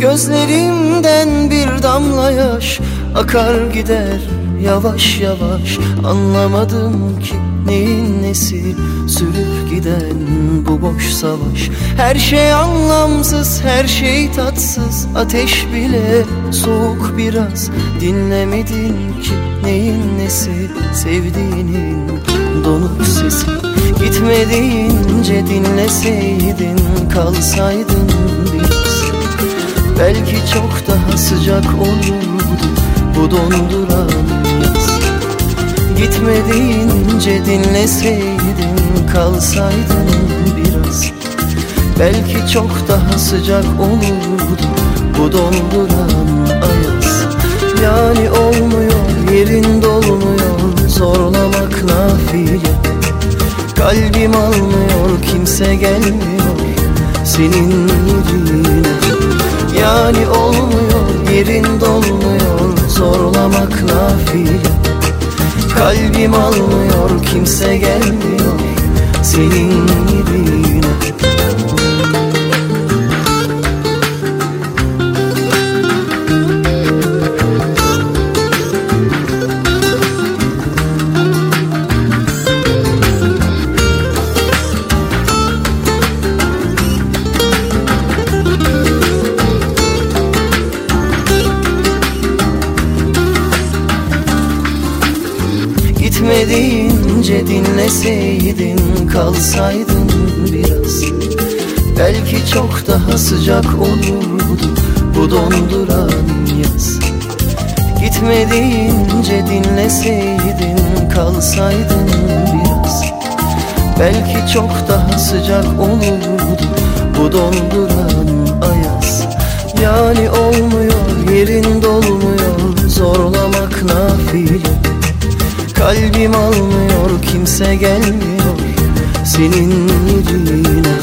Gözlerimden bir damla yaş Akar gider yavaş yavaş. Anlamadım ki neyin nesi Sürüp giden bu boş savaş. Her şey anlamsız her şey tatsız. Ateş bile soğuk biraz. Dinlemedin ki neyin nesi Sevdiğinin donuk sesi. Gitme deyince dinleseydin Kalsaydın Belki çok daha sıcak olurdu Bu donduran yaz. Gitme deyince dinleseydin Kalsaydın biraz. Belki çok daha sıcak olurdu Bu donduran ayaz. Yani olmuyor yerin dolmuyor Zorlamak nafile. Kalbim almıyor kimse gelmiyor Senin Yani olmuyor yerin dolmuyor Zorlamak nafile Kalbim almıyor kimse gelmiyor Senin yerine Gitme deyince dinleseydin Kalsaydın biraz. Belki çok daha sıcak olurdu Bu donduran yaz. Gitme deyince dinleseydin Kalsaydın biraz. Belki çok daha sıcak olurdu Bu donduran almıyor kimse gelmiyor Senin yerine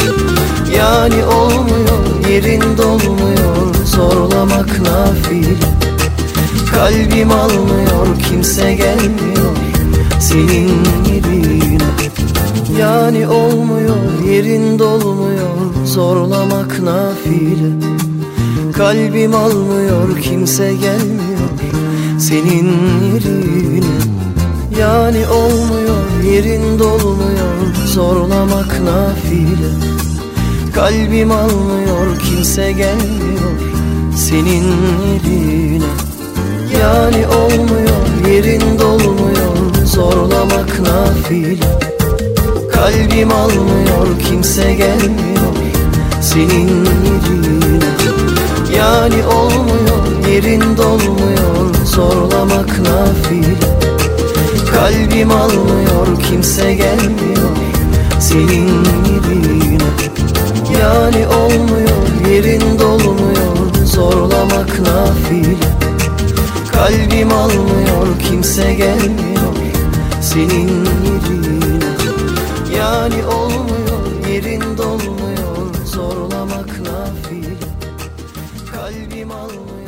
Yani olmuyor yerin dolmuyor Zorlamak nafile. Kalbim almıyor kimse gelmiyor Senin yerine Yani olmuyor yerin dolmuyor Zorlamak nafile. Kalbim almıyor kimse gelmiyor Senin yerine yani olmuyor yerin dolmuyor Zorlamak nafile Kalbim almıyor kimse gelmiyor Senin yerine Yani olmuyor yerin dolmuyor Zorlamak nafile Kalbim almıyor kimse gelmiyor Senin yerine Yani olmuyor yerin Halim almıyor kimse gelmiyor. Senin gibine Yani olmuyor yerin dolmuyor Zorlamak nafile. Kalbim almıyor kimse gelmiyor. Senin yerine Yani olmuyor yerin dolmuyor Zorlamak nafile. Kalbim almıyor.